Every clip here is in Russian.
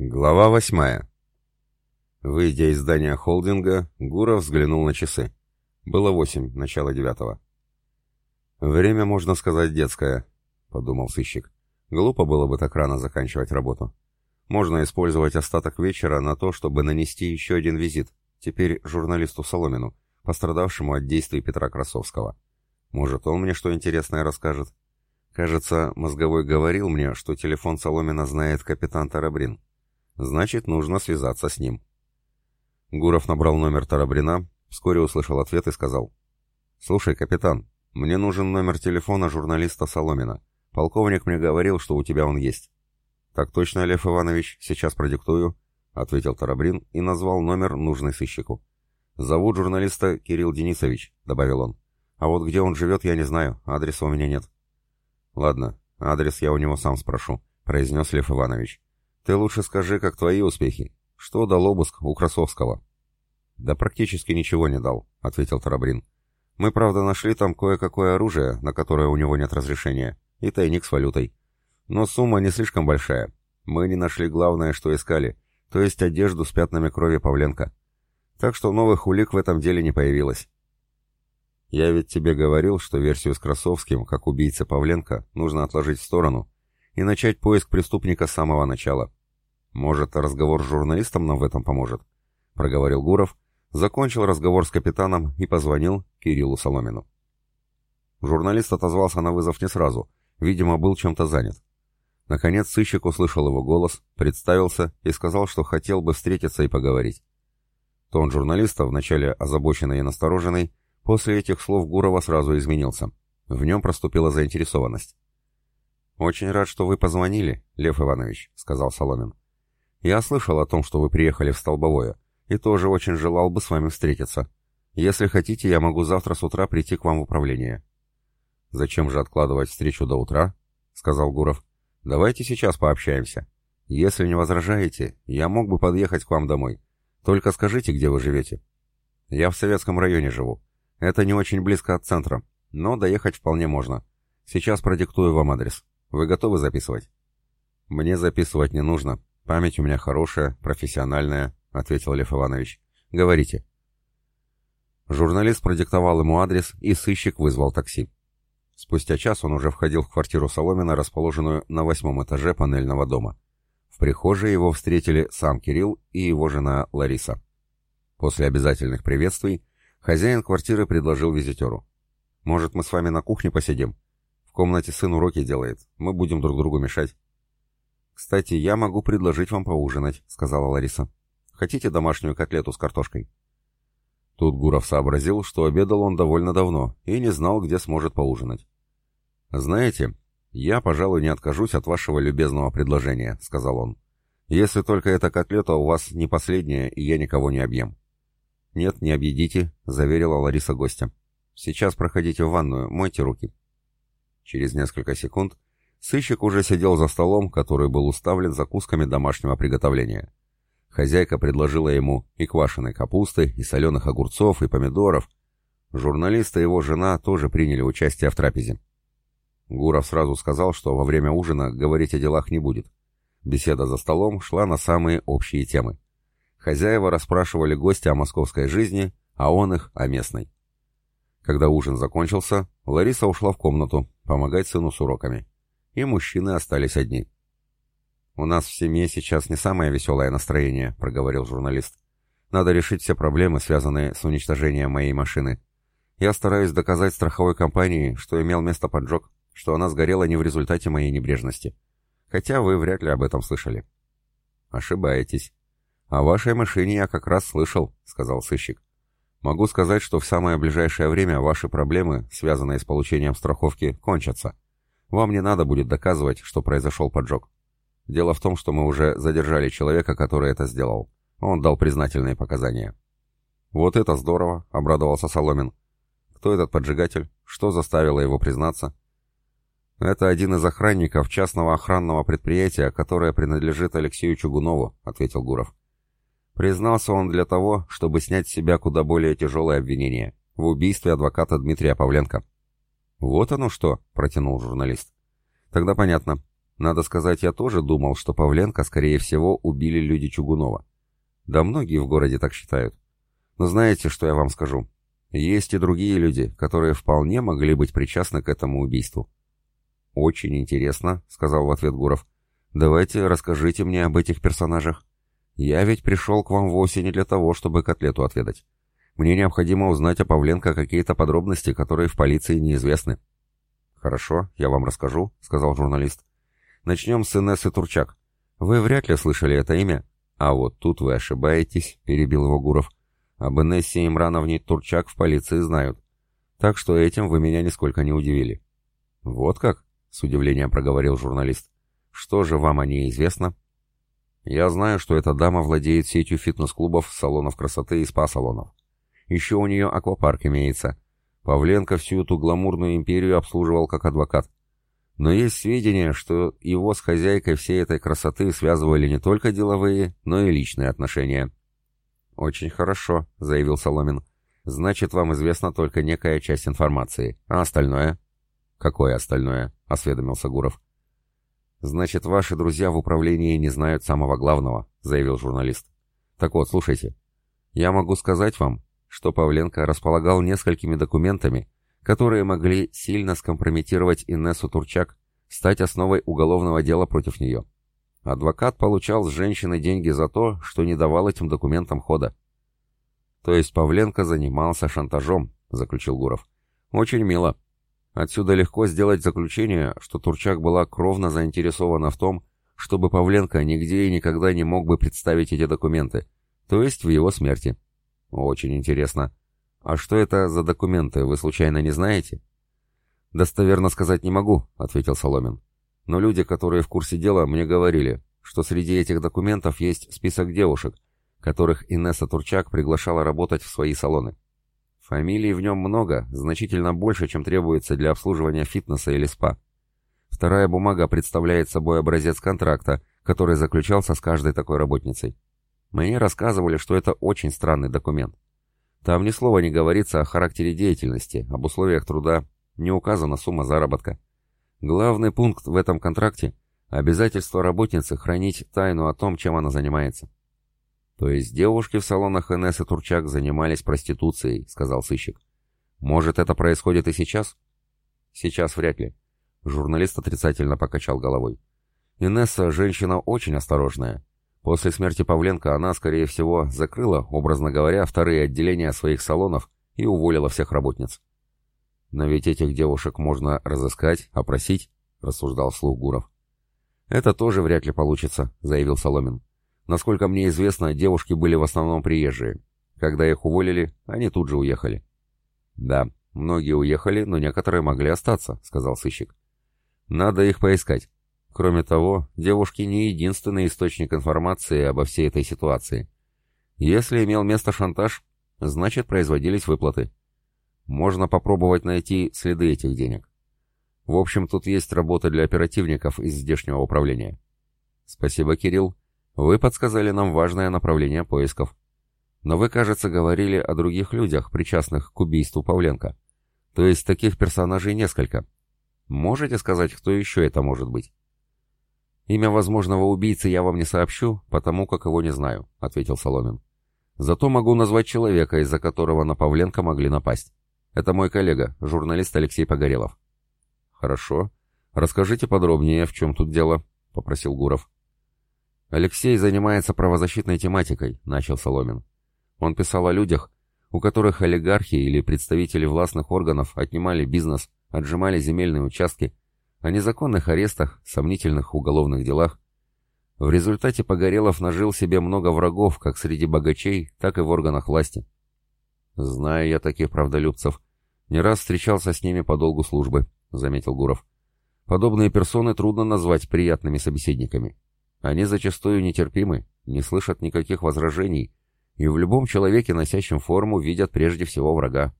Глава восьмая. Выйдя из здания холдинга, Гуров взглянул на часы. Было восемь, начало девятого. «Время, можно сказать, детское», — подумал сыщик. «Глупо было бы так рано заканчивать работу. Можно использовать остаток вечера на то, чтобы нанести еще один визит, теперь журналисту Соломину, пострадавшему от действий Петра Красовского. Может, он мне что интересное расскажет. Кажется, мозговой говорил мне, что телефон Соломина знает капитан Тарабрин. Значит, нужно связаться с ним. Гуров набрал номер Тарабрина, вскоре услышал ответ и сказал. «Слушай, капитан, мне нужен номер телефона журналиста Соломина. Полковник мне говорил, что у тебя он есть». «Так точно, Лев Иванович, сейчас продиктую», — ответил Тарабрин и назвал номер, нужный сыщику. «Зовут журналиста Кирилл Денисович», — добавил он. «А вот где он живет, я не знаю, адреса у меня нет». «Ладно, адрес я у него сам спрошу», — произнес Лев Иванович. Ты лучше скажи, как твои успехи. Что дал обыск у Красовского? Да практически ничего не дал, ответил Тарабрин. Мы, правда, нашли там кое-какое оружие, на которое у него нет разрешения, и тайник с валютой. Но сумма не слишком большая. Мы не нашли главное, что искали, то есть одежду с пятнами крови Павленко. Так что новых улик в этом деле не появилось. Я ведь тебе говорил, что версию с Красовским, как убийца Павленко, нужно отложить в сторону и начать поиск преступника с самого начала. «Может, разговор с журналистом нам в этом поможет?» — проговорил Гуров, закончил разговор с капитаном и позвонил Кириллу Соломину. Журналист отозвался на вызов не сразу, видимо, был чем-то занят. Наконец сыщик услышал его голос, представился и сказал, что хотел бы встретиться и поговорить. Тон журналиста, вначале озабоченный и настороженный, после этих слов Гурова сразу изменился. В нем проступила заинтересованность. «Очень рад, что вы позвонили, Лев Иванович», — сказал Соломин. Я слышал о том, что вы приехали в Столбовое, и тоже очень желал бы с вами встретиться. Если хотите, я могу завтра с утра прийти к вам в управление». «Зачем же откладывать встречу до утра?» — сказал Гуров. «Давайте сейчас пообщаемся. Если не возражаете, я мог бы подъехать к вам домой. Только скажите, где вы живете». «Я в Советском районе живу. Это не очень близко от центра, но доехать вполне можно. Сейчас продиктую вам адрес. Вы готовы записывать?» «Мне записывать не нужно. «Память у меня хорошая, профессиональная», — ответил Лев Иванович. «Говорите». Журналист продиктовал ему адрес, и сыщик вызвал такси. Спустя час он уже входил в квартиру Соломина, расположенную на восьмом этаже панельного дома. В прихожей его встретили сам Кирилл и его жена Лариса. После обязательных приветствий хозяин квартиры предложил визитеру. «Может, мы с вами на кухне посидим? В комнате сын уроки делает, мы будем друг другу мешать». «Кстати, я могу предложить вам поужинать», — сказала Лариса. «Хотите домашнюю котлету с картошкой?» Тут Гуров сообразил, что обедал он довольно давно и не знал, где сможет поужинать. «Знаете, я, пожалуй, не откажусь от вашего любезного предложения», — сказал он. «Если только эта котлета у вас не последняя, и я никого не объем». «Нет, не объедите», — заверила Лариса гостя. «Сейчас проходите в ванную, мойте руки». Через несколько секунд Сыщик уже сидел за столом, который был уставлен закусками домашнего приготовления. Хозяйка предложила ему и квашеной капусты, и соленых огурцов, и помидоров. Журналист и его жена тоже приняли участие в трапезе. Гуров сразу сказал, что во время ужина говорить о делах не будет. Беседа за столом шла на самые общие темы. Хозяева расспрашивали гостя о московской жизни, а он их о местной. Когда ужин закончился, Лариса ушла в комнату помогать сыну с уроками и мужчины остались одни. «У нас в семье сейчас не самое веселое настроение», — проговорил журналист. «Надо решить все проблемы, связанные с уничтожением моей машины. Я стараюсь доказать страховой компании, что имел место поджог, что она сгорела не в результате моей небрежности. Хотя вы вряд ли об этом слышали». «Ошибаетесь. О вашей машине я как раз слышал», — сказал сыщик. «Могу сказать, что в самое ближайшее время ваши проблемы, связанные с получением страховки, кончатся. Вам не надо будет доказывать, что произошел поджог. Дело в том, что мы уже задержали человека, который это сделал. Он дал признательные показания. «Вот это здорово!» — обрадовался Соломин. «Кто этот поджигатель? Что заставило его признаться?» «Это один из охранников частного охранного предприятия, которое принадлежит Алексею Чугунову», — ответил Гуров. Признался он для того, чтобы снять с себя куда более тяжелое обвинение в убийстве адвоката Дмитрия Павленко. «Вот оно что!» — протянул журналист. «Тогда понятно. Надо сказать, я тоже думал, что Павленко, скорее всего, убили люди Чугунова. Да многие в городе так считают. Но знаете, что я вам скажу? Есть и другие люди, которые вполне могли быть причастны к этому убийству. «Очень интересно», — сказал в ответ Гуров. «Давайте расскажите мне об этих персонажах. Я ведь пришел к вам вовсе не для того, чтобы котлету отведать. Мне необходимо узнать о Павленко какие-то подробности, которые в полиции неизвестны». «Хорошо, я вам расскажу», — сказал журналист. «Начнем с Инессы Турчак. Вы вряд ли слышали это имя?» «А вот тут вы ошибаетесь», — перебил его Гуров. «Об Инессе Имрановне Турчак в полиции знают. Так что этим вы меня нисколько не удивили». «Вот как?» — с удивлением проговорил журналист. «Что же вам о ней известно?» «Я знаю, что эта дама владеет сетью фитнес-клубов, салонов красоты и спа-салонов. Еще у нее аквапарк имеется. Павленко всю эту гламурную империю обслуживал как адвокат. Но есть сведения, что его с хозяйкой всей этой красоты связывали не только деловые, но и личные отношения. «Очень хорошо», — заявил Соломин. «Значит, вам известна только некая часть информации. А остальное?» «Какое остальное?» — осведомился Гуров. «Значит, ваши друзья в управлении не знают самого главного», — заявил журналист. «Так вот, слушайте. Я могу сказать вам, что Павленко располагал несколькими документами, которые могли сильно скомпрометировать Инессу Турчак, стать основой уголовного дела против нее. Адвокат получал с женщины деньги за то, что не давал этим документам хода. То есть Павленко занимался шантажом, заключил Гуров. Очень мило. Отсюда легко сделать заключение, что Турчак была кровно заинтересована в том, чтобы Павленко нигде и никогда не мог бы представить эти документы, то есть в его смерти. Очень интересно. А что это за документы, вы случайно не знаете? Достоверно сказать не могу, ответил Соломин. Но люди, которые в курсе дела, мне говорили, что среди этих документов есть список девушек, которых Инесса Турчак приглашала работать в свои салоны. Фамилий в нем много, значительно больше, чем требуется для обслуживания фитнеса или спа. Вторая бумага представляет собой образец контракта, который заключался с каждой такой работницей. Мне рассказывали, что это очень странный документ. Там ни слова не говорится о характере деятельности, об условиях труда, не указана сумма заработка. Главный пункт в этом контракте – обязательство работницы хранить тайну о том, чем она занимается. То есть девушки в салонах НС и Турчак занимались проституцией, сказал сыщик. Может, это происходит и сейчас? Сейчас вряд ли. Журналист отрицательно покачал головой. Инесса женщина очень осторожная. После смерти Павленко она, скорее всего, закрыла, образно говоря, вторые отделения своих салонов и уволила всех работниц. «Но ведь этих девушек можно разыскать, опросить», — рассуждал слух Гуров. «Это тоже вряд ли получится», — заявил Соломин. «Насколько мне известно, девушки были в основном приезжие. Когда их уволили, они тут же уехали». «Да, многие уехали, но некоторые могли остаться», — сказал сыщик. «Надо их поискать. Кроме того, девушки не единственный источник информации обо всей этой ситуации. Если имел место шантаж, значит производились выплаты. Можно попробовать найти следы этих денег. В общем, тут есть работа для оперативников из здешнего управления. Спасибо, Кирилл. Вы подсказали нам важное направление поисков. Но вы, кажется, говорили о других людях, причастных к убийству Павленко. То есть таких персонажей несколько. Можете сказать, кто еще это может быть? «Имя возможного убийцы я вам не сообщу, потому как его не знаю», — ответил Соломин. «Зато могу назвать человека, из-за которого на Павленко могли напасть. Это мой коллега, журналист Алексей Погорелов». «Хорошо. Расскажите подробнее, в чем тут дело», — попросил Гуров. «Алексей занимается правозащитной тематикой», — начал Соломин. «Он писал о людях, у которых олигархи или представители властных органов отнимали бизнес, отжимали земельные участки, о незаконных арестах, сомнительных уголовных делах. В результате Погорелов нажил себе много врагов как среди богачей, так и в органах власти. «Знаю я таких правдолюбцев. Не раз встречался с ними по долгу службы», — заметил Гуров. «Подобные персоны трудно назвать приятными собеседниками. Они зачастую нетерпимы, не слышат никаких возражений, и в любом человеке, носящем форму, видят прежде всего врага.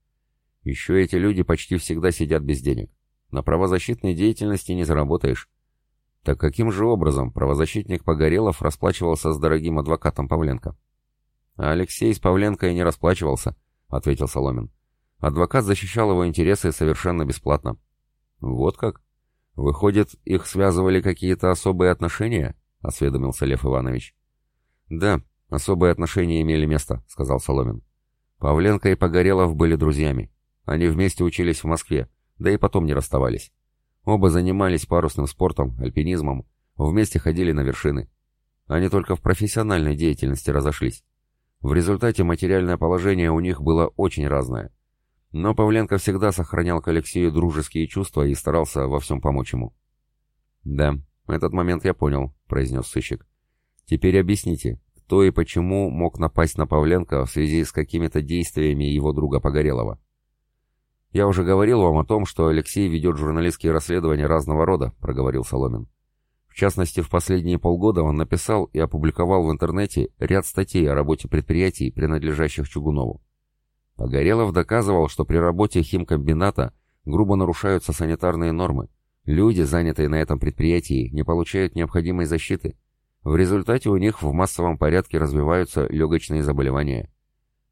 Еще эти люди почти всегда сидят без денег. На правозащитной деятельности не заработаешь. Так каким же образом правозащитник Погорелов расплачивался с дорогим адвокатом Павленко? А Алексей с Павленко и не расплачивался, ответил Соломин. Адвокат защищал его интересы совершенно бесплатно. Вот как? «Выходит, их связывали какие-то особые отношения?» — осведомился Лев Иванович. «Да, особые отношения имели место», — сказал Соломин. «Павленко и Погорелов были друзьями. Они вместе учились в Москве, да и потом не расставались. Оба занимались парусным спортом, альпинизмом, вместе ходили на вершины. Они только в профессиональной деятельности разошлись. В результате материальное положение у них было очень разное. Но Павленко всегда сохранял к Алексею дружеские чувства и старался во всем помочь ему. «Да, этот момент я понял», — произнес сыщик. «Теперь объясните, кто и почему мог напасть на Павленко в связи с какими-то действиями его друга Погорелова?» «Я уже говорил вам о том, что Алексей ведет журналистские расследования разного рода», — проговорил Соломин. В частности, в последние полгода он написал и опубликовал в интернете ряд статей о работе предприятий, принадлежащих Чугунову. Погорелов доказывал, что при работе химкомбината грубо нарушаются санитарные нормы. Люди, занятые на этом предприятии, не получают необходимой защиты. В результате у них в массовом порядке развиваются легочные заболевания.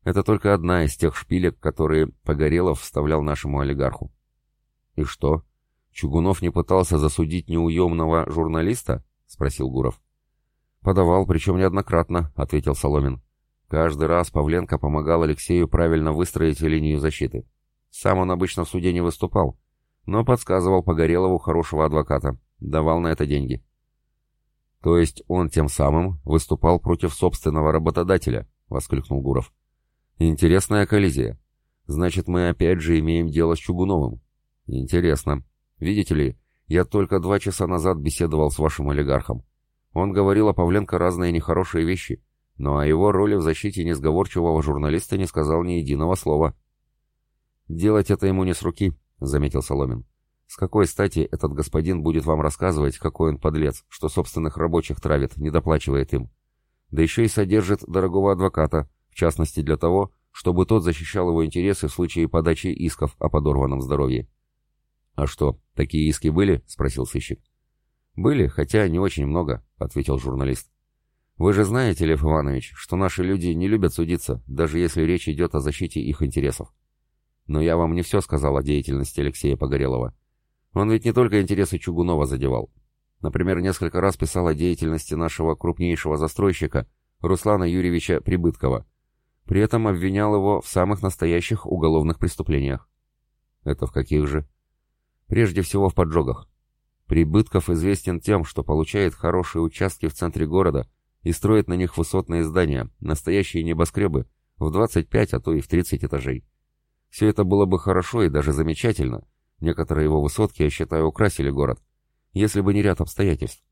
Это только одна из тех шпилек, которые Погорелов вставлял нашему олигарху. И что? Чугунов не пытался засудить неуемного журналиста? Спросил Гуров. Подавал, причем неоднократно, ответил Соломин. Каждый раз Павленко помогал Алексею правильно выстроить линию защиты. Сам он обычно в суде не выступал, но подсказывал Погорелову хорошего адвоката, давал на это деньги. То есть он тем самым выступал против собственного работодателя, воскликнул Гуров. Интересная коллизия. Значит, мы опять же имеем дело с Чугуновым. Интересно. Видите ли, я только два часа назад беседовал с вашим олигархом. Он говорил о Павленко разные нехорошие вещи, но о его роли в защите несговорчивого журналиста не сказал ни единого слова. «Делать это ему не с руки», — заметил Соломин. «С какой стати этот господин будет вам рассказывать, какой он подлец, что собственных рабочих травит, не доплачивает им? Да еще и содержит дорогого адвоката, в частности для того, чтобы тот защищал его интересы в случае подачи исков о подорванном здоровье». «А что, такие иски были?» — спросил сыщик. «Были, хотя не очень много», — ответил журналист. Вы же знаете, Лев Иванович, что наши люди не любят судиться, даже если речь идет о защите их интересов. Но я вам не все сказал о деятельности Алексея Погорелова. Он ведь не только интересы Чугунова задевал. Например, несколько раз писал о деятельности нашего крупнейшего застройщика, Руслана Юрьевича Прибыткова. При этом обвинял его в самых настоящих уголовных преступлениях. Это в каких же? Прежде всего в поджогах. Прибытков известен тем, что получает хорошие участки в центре города – и строит на них высотные здания, настоящие небоскребы, в 25, а то и в 30 этажей. Все это было бы хорошо и даже замечательно. Некоторые его высотки, я считаю, украсили город, если бы не ряд обстоятельств.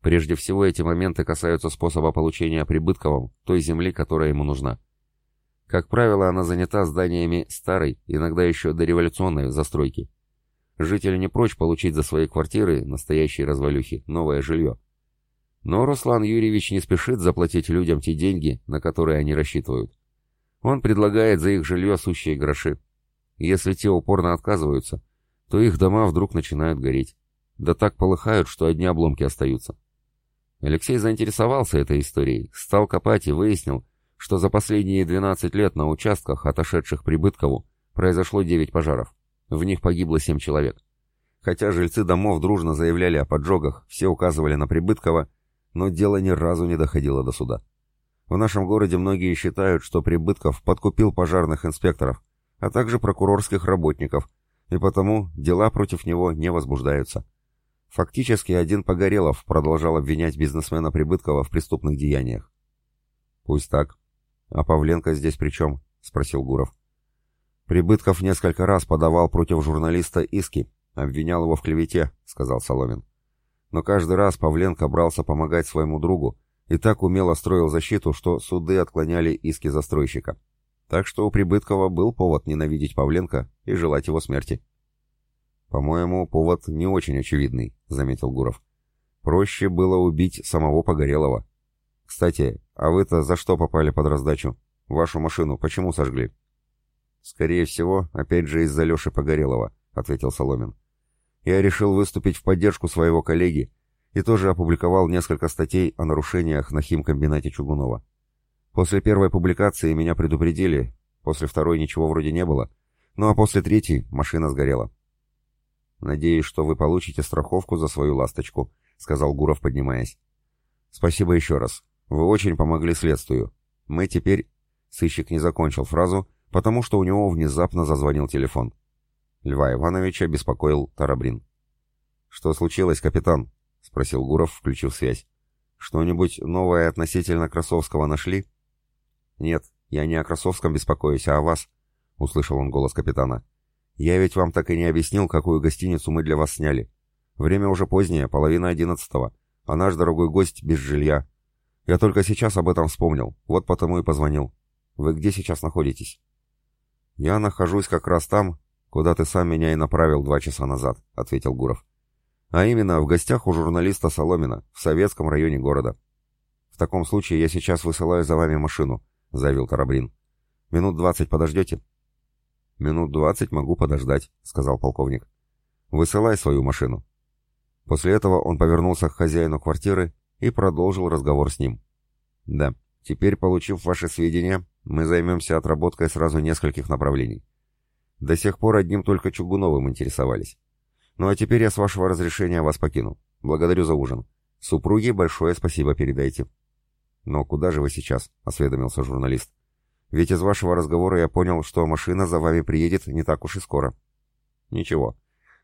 Прежде всего, эти моменты касаются способа получения прибытковым той земли, которая ему нужна. Как правило, она занята зданиями старой, иногда еще дореволюционной застройки. Жители не прочь получить за свои квартиры, настоящие развалюхи, новое жилье. Но Руслан Юрьевич не спешит заплатить людям те деньги, на которые они рассчитывают. Он предлагает за их жилье сущие гроши. Если те упорно отказываются, то их дома вдруг начинают гореть. Да так полыхают, что одни обломки остаются. Алексей заинтересовался этой историей, стал копать и выяснил, что за последние 12 лет на участках, отошедших Прибыткову, произошло 9 пожаров. В них погибло 7 человек. Хотя жильцы домов дружно заявляли о поджогах, все указывали на Прибыткова, но дело ни разу не доходило до суда. В нашем городе многие считают, что Прибытков подкупил пожарных инспекторов, а также прокурорских работников, и потому дела против него не возбуждаются. Фактически один Погорелов продолжал обвинять бизнесмена Прибыткова в преступных деяниях. «Пусть так. А Павленко здесь при чем?» — спросил Гуров. «Прибытков несколько раз подавал против журналиста иски, обвинял его в клевете», — сказал Соломин. Но каждый раз Павленко брался помогать своему другу и так умело строил защиту, что суды отклоняли иски застройщика. Так что у Прибыткова был повод ненавидеть Павленко и желать его смерти. «По-моему, повод не очень очевидный», — заметил Гуров. «Проще было убить самого Погорелова. Кстати, а вы-то за что попали под раздачу? Вашу машину почему сожгли?» «Скорее всего, опять же из-за Леши Погорелова», — ответил Соломин я решил выступить в поддержку своего коллеги и тоже опубликовал несколько статей о нарушениях на химкомбинате Чугунова. После первой публикации меня предупредили, после второй ничего вроде не было, ну а после третьей машина сгорела. Надеюсь, что вы получите страховку за свою ласточку», — сказал Гуров, поднимаясь. «Спасибо еще раз. Вы очень помогли следствию. Мы теперь...» Сыщик не закончил фразу, потому что у него внезапно зазвонил телефон. Льва Ивановича беспокоил Тарабрин. «Что случилось, капитан?» — спросил Гуров, включив связь. «Что-нибудь новое относительно Красовского нашли?» «Нет, я не о Красовском беспокоюсь, а о вас», — услышал он голос капитана. «Я ведь вам так и не объяснил, какую гостиницу мы для вас сняли. Время уже позднее, половина одиннадцатого, а наш дорогой гость без жилья. Я только сейчас об этом вспомнил, вот потому и позвонил. Вы где сейчас находитесь?» «Я нахожусь как раз там, куда ты сам меня и направил два часа назад», — ответил Гуров. «А именно, в гостях у журналиста Соломина, в советском районе города. В таком случае я сейчас высылаю за вами машину», — заявил Тарабрин. «Минут двадцать подождете?» «Минут двадцать могу подождать», — сказал полковник. «Высылай свою машину». После этого он повернулся к хозяину квартиры и продолжил разговор с ним. «Да, теперь, получив ваши сведения, мы займемся отработкой сразу нескольких направлений. До сих пор одним только Чугуновым интересовались. Ну а теперь я с вашего разрешения вас покину. Благодарю за ужин. Супруге большое спасибо передайте». «Но куда же вы сейчас?» — осведомился журналист. «Ведь из вашего разговора я понял, что машина за вами приедет не так уж и скоро». «Ничего.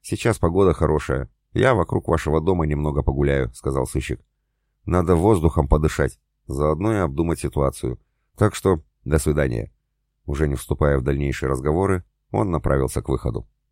Сейчас погода хорошая. «Я вокруг вашего дома немного погуляю», — сказал сыщик. «Надо воздухом подышать, заодно и обдумать ситуацию. Так что до свидания». Уже не вступая в дальнейшие разговоры, он направился к выходу.